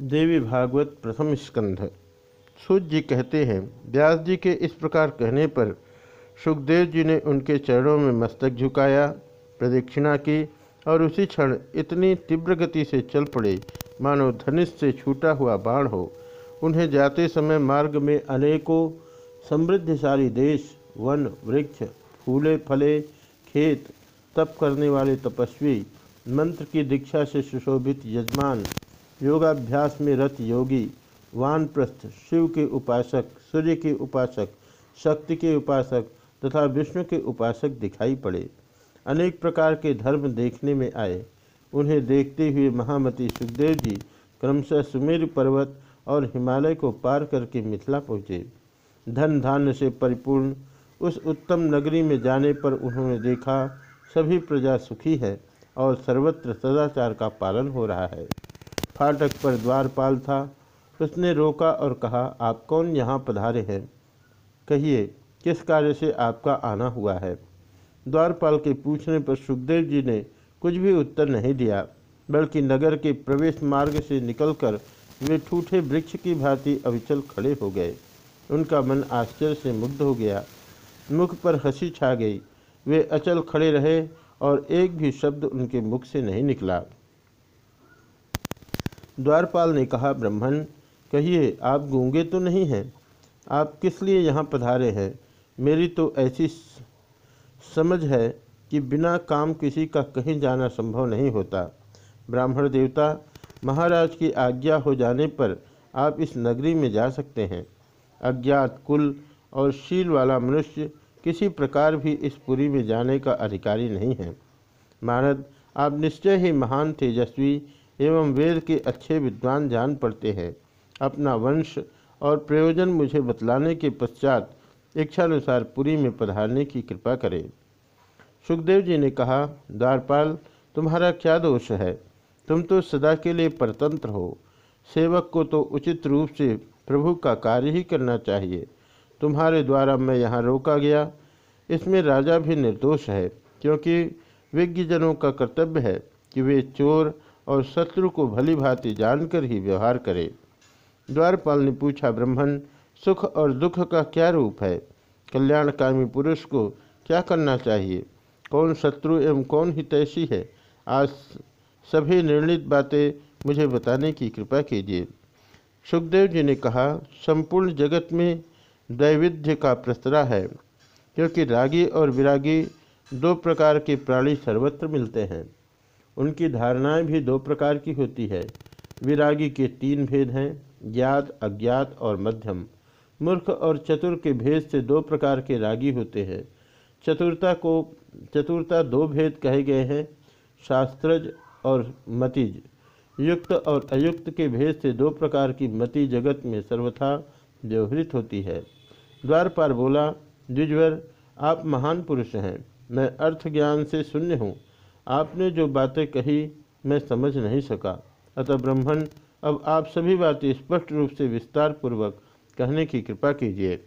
देवी भागवत प्रथम स्कंध। सूर्य जी कहते हैं, व्यास जी के इस प्रकार कहने पर सुखदेव जी ने उनके चरणों में मस्तक झुकाया, प्रदक्षिणा की और उसी क्षण इतनी तीव्र गति से चल पड़े, मानो धनुष से छूटा हुआ बाण हो। उन्हें जाते समय मार्ग में अनेकों समृद्धशाली देश, वन, वृक्ष, फूले, फले, खेत, तप करने वाले तपस्वी, मंत्र की दीक्षा से सुशोभित यजमान योगाभ्यास में रत योगी, वानप्रस्थ, शिव के उपासक, सूर्य के उपासक, शक्ति के उपासक तथा विष्णु के उपासक दिखाई पड़े। अनेक प्रकार के धर्म देखने में आए। उन्हें देखते हुए महामती सुखदेव जी क्रमशः सुमेर पर्वत और हिमालय को पार करके मिथिला पहुँचे। धन धान्य से परिपूर्ण उस उत्तम नगरी में जाने पर उन्होंने देखा, सभी प्रजा सुखी है और सर्वत्र सदाचार का पालन हो रहा है। फाटक पर द्वारपाल था। उसने रोका और कहा, आप कौन यहाँ पधारे हैं? कहिए, किस कार्य से आपका आना हुआ है? द्वारपाल के पूछने पर सुखदेव जी ने कुछ भी उत्तर नहीं दिया, बल्कि नगर के प्रवेश मार्ग से निकलकर वे ठूठे वृक्ष की भांति अविचल खड़े हो गए। उनका मन आश्चर्य से मुग्ध हो गया। मुख पर हँसी छा गई। वे अचल खड़े रहे और एक भी शब्द उनके मुख से नहीं निकला। द्वारपाल ने कहा ब्राह्मण कहिए, आप गूँगे तो नहीं हैं? आप किस लिए यहाँ पधारे हैं? मेरी तो ऐसी समझ है कि बिना काम किसी का कहीं जाना संभव नहीं होता। ब्राह्मण देवता, महाराज की आज्ञा हो जाने पर आप इस नगरी में जा सकते हैं। अज्ञात कुल और शील वाला मनुष्य किसी प्रकार भी इस पुरी में जाने का अधिकारी नहीं है। महाराज, आप निश्चय ही महान तेजस्वी एवं वेद के अच्छे विद्वान जान पड़ते हैं। अपना वंश और प्रयोजन मुझे बतलाने के पश्चात इच्छानुसार पुरी में पधारने की कृपा करें। सुखदेव जी ने कहा द्वारपाल तुम्हारा क्या दोष है? तुम तो सदा के लिए परतंत्र हो। सेवक को तो उचित रूप से प्रभु का कार्य ही करना चाहिए। तुम्हारे द्वारा मैं यहाँ रोका गया। इसमें राजा भी निर्दोष है, क्योंकि विज्ञजनों का कर्तव्य है कि वे चोर और शत्रु को भली भांति जानकर ही व्यवहार करे। द्वारपाल ने पूछा ब्राह्मण सुख और दुख का क्या रूप है? कल्याणकामी पुरुष को क्या करना चाहिए? कौन शत्रु एवं कौन हितैषी है? आज सभी निर्णित बातें मुझे बताने की कृपा कीजिए। सुखदेव जी ने कहा, संपूर्ण जगत में दैविध्य का प्रस्तरा है, क्योंकि रागी और विरागी दो प्रकार के प्राणी सर्वत्र मिलते हैं। उनकी धारणाएँ भी दो प्रकार की होती है। विरागी के तीन भेद हैं, ज्ञात, अज्ञात और मध्यम। मूर्ख और चतुर के भेद से दो प्रकार के रागी होते हैं। चतुरता को, चतुरता दो भेद कहे गए हैं, शास्त्रज और मतिज। युक्त और अयुक्त के भेद से दो प्रकार की मति जगत में सर्वथा व्यवहृत होती है। द्वारपाल बोला, द्विजवर, आप महान पुरुष हैं। मैं अर्थ ज्ञान से शून्य हूँ। आपने जो बातें कही, मैं समझ नहीं सका। अतः ब्राह्मण अब आप सभी बातें स्पष्ट रूप से विस्तार पूर्वक कहने की कृपा कीजिए।